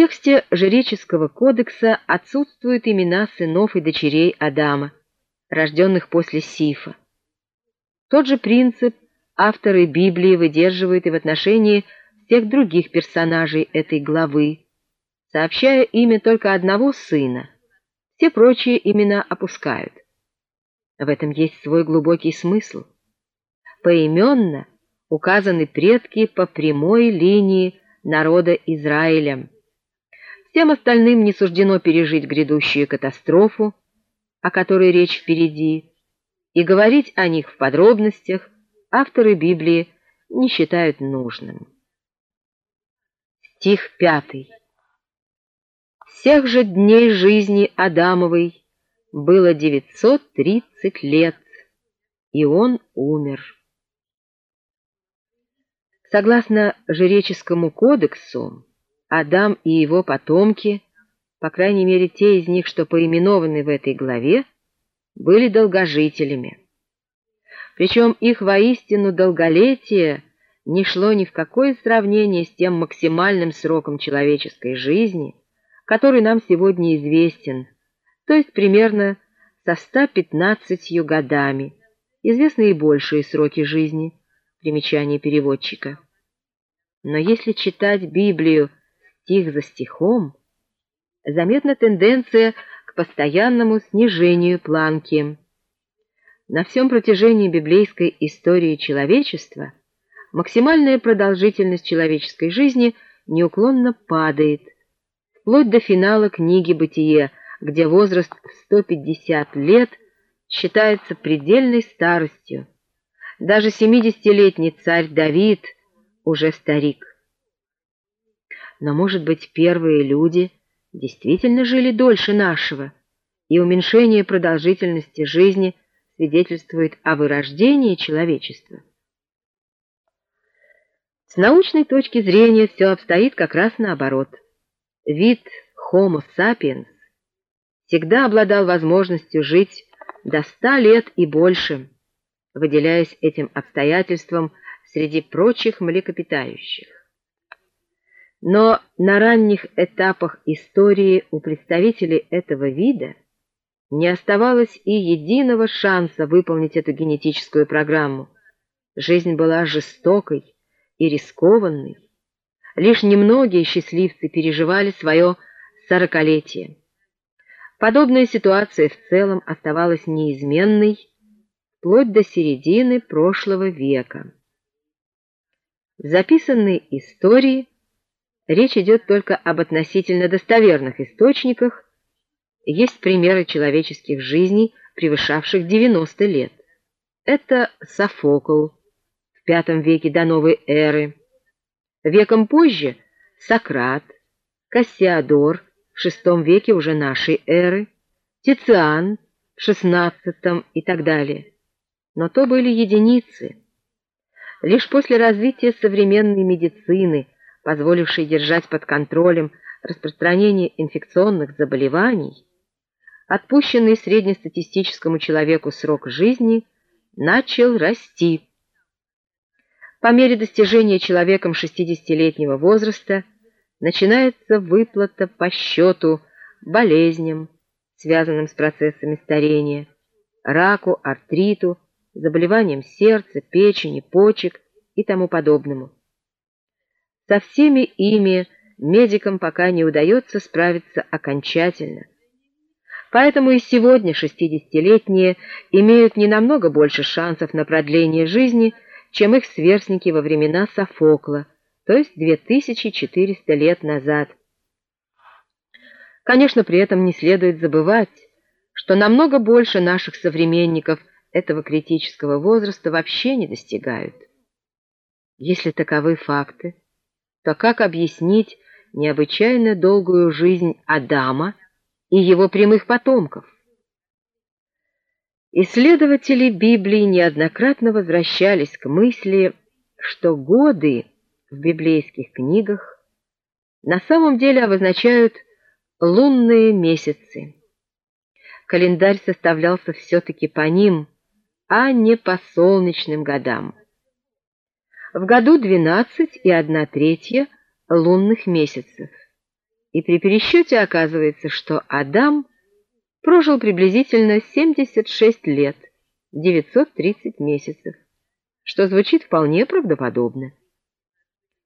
тексте Жреческого кодекса отсутствуют имена сынов и дочерей Адама, рожденных после Сифа. Тот же принцип авторы Библии выдерживают и в отношении всех других персонажей этой главы, сообщая имя только одного сына, все прочие имена опускают. В этом есть свой глубокий смысл. Поименно указаны предки по прямой линии народа Израиля. Всем остальным не суждено пережить грядущую катастрофу, о которой речь впереди, и говорить о них в подробностях авторы Библии не считают нужным. Стих пятый. Всех же дней жизни Адамовой было 930 лет, и он умер. Согласно Жреческому кодексу, Адам и его потомки, по крайней мере те из них, что поименованы в этой главе, были долгожителями. Причем их воистину долголетие не шло ни в какое сравнение с тем максимальным сроком человеческой жизни, который нам сегодня известен, то есть примерно со 115 годами, известны и большие сроки жизни, примечание переводчика. Но если читать Библию стих за стихом, заметна тенденция к постоянному снижению планки. На всем протяжении библейской истории человечества максимальная продолжительность человеческой жизни неуклонно падает, вплоть до финала книги «Бытие», где возраст в 150 лет считается предельной старостью. Даже 70-летний царь Давид уже старик. Но, может быть, первые люди действительно жили дольше нашего, и уменьшение продолжительности жизни свидетельствует о вырождении человечества. С научной точки зрения все обстоит как раз наоборот. Вид Homo sapiens всегда обладал возможностью жить до ста лет и больше, выделяясь этим обстоятельством среди прочих млекопитающих. Но на ранних этапах истории у представителей этого вида не оставалось и единого шанса выполнить эту генетическую программу. Жизнь была жестокой и рискованной. Лишь немногие счастливцы переживали свое сорокалетие. Подобная ситуация в целом оставалась неизменной вплоть до середины прошлого века. В записанной истории Речь идет только об относительно достоверных источниках. Есть примеры человеческих жизней, превышавших 90 лет. Это Софокл в V веке до новой эры. Веком позже Сократ, Кассиодор в VI веке уже нашей эры, Тициан в XVI и так далее. Но то были единицы. Лишь после развития современной медицины – позволивший держать под контролем распространение инфекционных заболеваний, отпущенный среднестатистическому человеку срок жизни начал расти. По мере достижения человеком 60-летнего возраста начинается выплата по счету болезням, связанным с процессами старения, раку, артриту, заболеваниям сердца, печени, почек и тому подобному. Со всеми ими медикам пока не удается справиться окончательно. Поэтому и сегодня 60-летние имеют не намного больше шансов на продление жизни, чем их сверстники во времена Софокла, то есть 2400 лет назад. Конечно, при этом не следует забывать, что намного больше наших современников этого критического возраста вообще не достигают. Если таковы факты, то как объяснить необычайно долгую жизнь Адама и его прямых потомков? Исследователи Библии неоднократно возвращались к мысли, что годы в библейских книгах на самом деле обозначают лунные месяцы. Календарь составлялся все-таки по ним, а не по солнечным годам в году 12 и 1 третья лунных месяцев. И при пересчете оказывается, что Адам прожил приблизительно 76 лет, 930 месяцев, что звучит вполне правдоподобно.